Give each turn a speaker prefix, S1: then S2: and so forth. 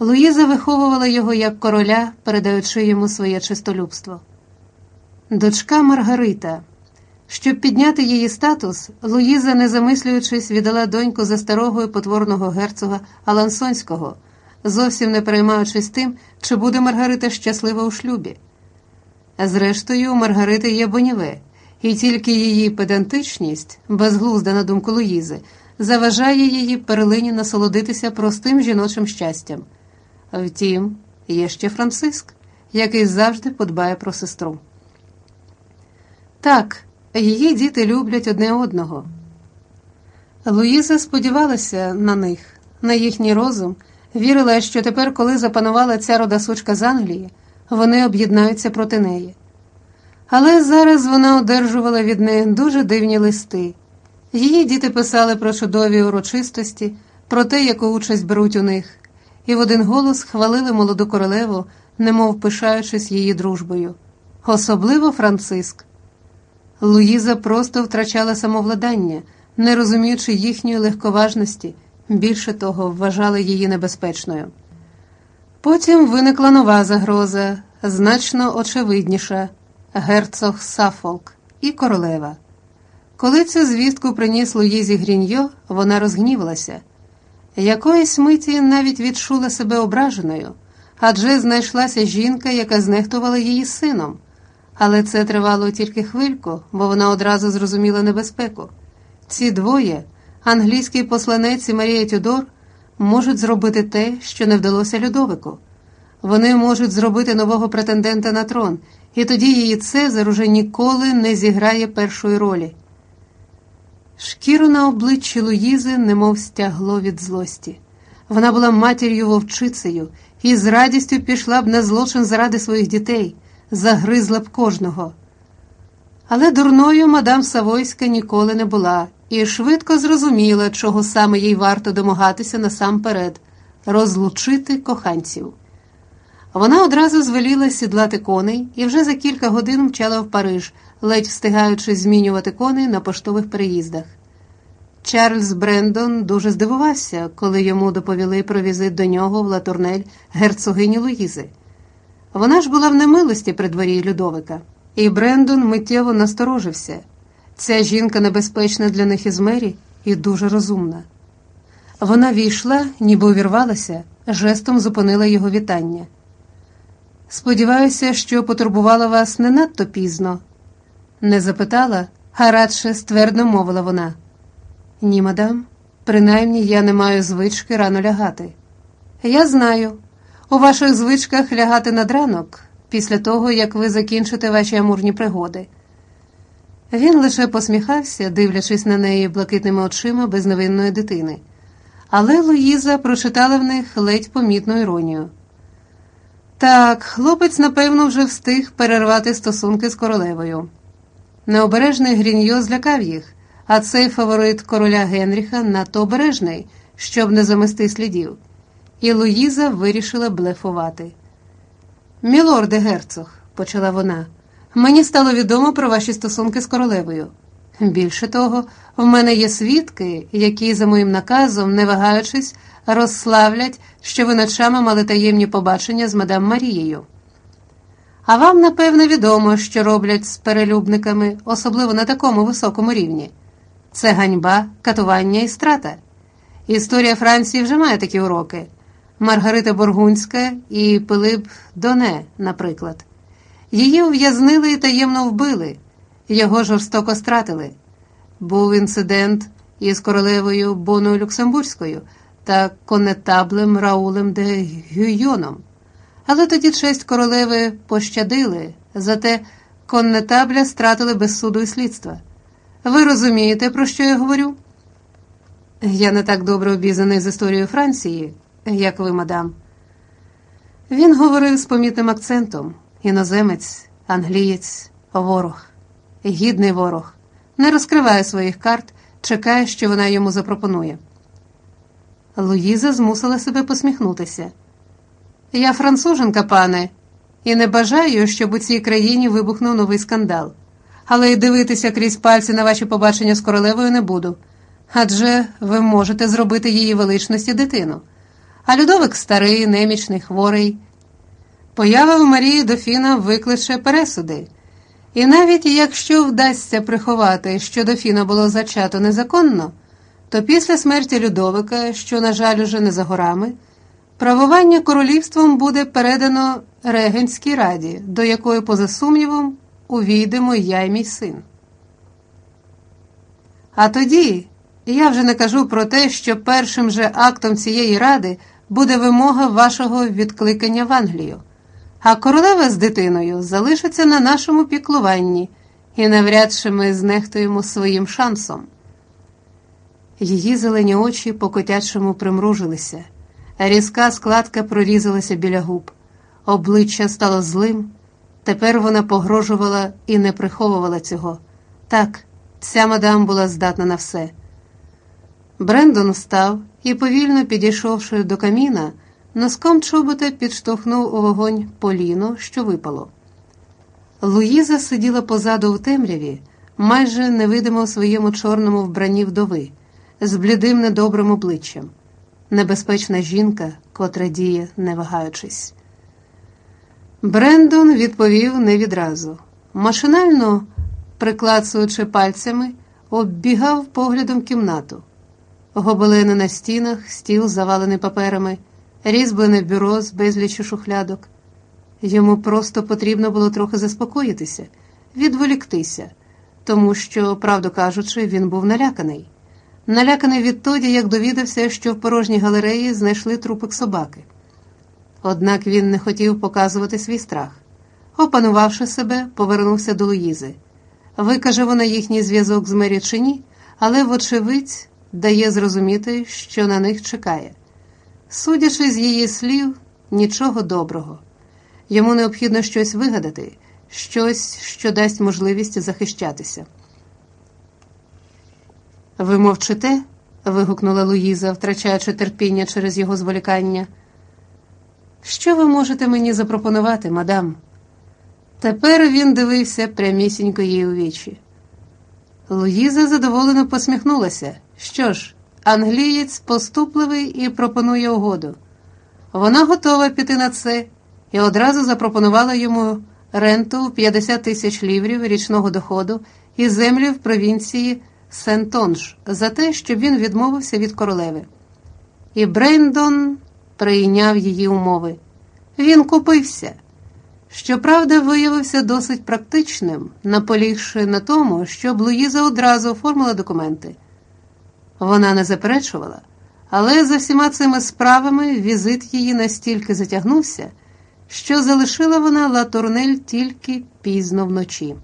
S1: Луїза виховувала його як короля, передаючи йому своє чистолюбство. Дочка Маргарита. Щоб підняти її статус, Луїза, не замислюючись, віддала доньку за старого і потворного герцога Алансонського, зовсім не переймаючись тим, чи буде Маргарита щаслива у шлюбі. Зрештою, у Маргарити є боніве, і тільки її педантичність, безглузда на думку Луїзи, заважає її перлині насолодитися простим жіночим щастям. Втім, є ще Франциск, який завжди подбає про сестру. Так, її діти люблять одне одного. Луїза сподівалася на них, на їхній розум, вірила, що тепер, коли запанувала ця рода сучка з Англії, вони об'єднаються проти неї. Але зараз вона одержувала від них дуже дивні листи. Її діти писали про чудові урочистості, про те, яку участь беруть у них, і в один голос хвалили молоду королеву, немов пишаючись її дружбою, особливо Франциск. Луїза просто втрачала самовладання, не розуміючи їхньої легковажності, більше того, вважала її небезпечною. Потім виникла нова загроза, значно очевидніша герцог Сафолк і королева. Коли цю звістку приніс Луїзі Гріньо, вона розгнівалася. Якоїсь миті навіть відчула себе ображеною, адже знайшлася жінка, яка знехтувала її сином. Але це тривало тільки хвильку, бо вона одразу зрозуміла небезпеку. Ці двоє, англійський посланець і Марія Тюдор, можуть зробити те, що не вдалося Людовику. Вони можуть зробити нового претендента на трон, і тоді її Цезар уже ніколи не зіграє першої ролі. Шкіру на обличчі Луїзи немов стягло від злості. Вона була матір'ю вовчицею і з радістю пішла б на злочин заради своїх дітей, загризла б кожного. Але дурною мадам Савойська ніколи не була і швидко зрозуміла, чого саме їй варто домагатися насамперед розлучити коханців. Вона одразу звеліла сідлати коней і вже за кілька годин мчала в Париж, ледь встигаючи змінювати коней на поштових переїздах. Чарльз Брендон дуже здивувався, коли йому доповіли про візит до нього в Латурнель герцогині Луїзи. Вона ж була в немилості при дворі Людовика, і Брендон миттєво насторожився. Ця жінка небезпечна для них із мері і дуже розумна. Вона війшла, ніби увірвалася, жестом зупинила його вітання. Сподіваюся, що потурбувала вас не надто пізно. Не запитала, а радше ствердно мовила вона. Ні, мадам, принаймні я не маю звички рано лягати. Я знаю, у ваших звичках лягати над ранок, після того, як ви закінчите ваші амурні пригоди. Він лише посміхався, дивлячись на неї блакитними очима безневинної дитини, але Луїза прочитала в них ледь помітну іронію. Так, хлопець, напевно, вже встиг перервати стосунки з королевою. Необережний Гріньо злякав їх, а цей фаворит короля Генріха надто обережний, щоб не замести слідів, і Луїза вирішила блефувати. Мілорде герцог, почала вона, мені стало відомо про ваші стосунки з королевою. Більше того, в мене є свідки, які, за моїм наказом, не вагаючись, розславлять, що ви ночами мали таємні побачення з мадам Марією. А вам, напевне, відомо, що роблять з перелюбниками, особливо на такому високому рівні. Це ганьба, катування і страта. Історія Франції вже має такі уроки. Маргарита Боргунська і Пилип Доне, наприклад. Її ув'язнили і таємно вбили, його жорстоко стратили. Був інцидент із королевою Боною Люксембурзькою та конетаблем Раулем де Гюйоном. Але тоді честь королеви пощадили, зате коннетабля стратили без суду і слідства. Ви розумієте, про що я говорю? Я не так добре обізнаний з історією Франції, як ви, мадам. Він говорив з помітним акцентом іноземець, англієць, ворог, гідний ворог, не розкриває своїх карт, чекає, що вона йому запропонує. Луїза змусила себе посміхнутися. Я француженка, пане, і не бажаю, щоб у цій країні вибухнув новий скандал. Але й дивитися крізь пальці на ваші побачення з королевою не буду. Адже ви можете зробити її величності дитину. а Людовик старий, немічний, хворий. Поява в Марії Дофіна викличе пересуди. І навіть якщо вдасться приховати, що Дофіна було зачато незаконно, то після смерті Людовика, що, на жаль, уже не за горами, правування королівством буде передано Регенській раді, до якої, поза сумнівом, увійдемо я й мій син. А тоді я вже не кажу про те, що першим же актом цієї ради буде вимога вашого відкликання в Англію, а королева з дитиною залишиться на нашому піклуванні, і навряд чи ми знехтуємо своїм шансом. Її зелені очі по котячому примружилися, різка складка прорізалася біля губ, обличчя стало злим. Тепер вона погрожувала і не приховувала цього. Так, ця мадам була здатна на все. Брендон встав і, повільно підійшовши до каміна, носком чобота підштовхнув у вогонь поліно, що випало. Луїза сиділа позаду в темряві, майже невидимо в своєму чорному вбранні вдови, з блідим недобрим обличчям. Небезпечна жінка, котра діє, не вагаючись. Брендон відповів не відразу. Машинально, приклацуючи пальцями, оббігав поглядом кімнату. Гобелени на стінах, стіл, завалений паперами, різьблене бюро з безлічі шухлядок. Йому просто потрібно було трохи заспокоїтися, відволіктися, тому що, правду кажучи, він був наляканий. Наляканий відтоді, як довідався, що в порожній галереї знайшли трупик собаки. Однак він не хотів показувати свій страх. Опанувавши себе, повернувся до Луїзи. Викаже вона їхній зв'язок з Мері чи ні, але, вочевидь, дає зрозуміти, що на них чекає. Судячи з її слів, нічого доброго. Йому необхідно щось вигадати, щось, що дасть можливість захищатися. Ви мовчите? вигукнула Луїза, втрачаючи терпіння через його зволікання. Що ви можете мені запропонувати, мадам? Тепер він дивився прямісінько їй у вічі. Луїза задоволено посміхнулася. Що ж, англієць поступливий і пропонує угоду. Вона готова піти на це і одразу запропонувала йому ренту в 50 тисяч ліврів річного доходу і землі в провінції Сентонж за те, щоб він відмовився від королеви. І Брендон прийняв її умови. Він купився. Щоправда, виявився досить практичним, наполігши на тому, щоб Луїза одразу оформила документи. Вона не заперечувала, але за всіма цими справами візит її настільки затягнувся, що залишила вона Латурнель тільки пізно вночі.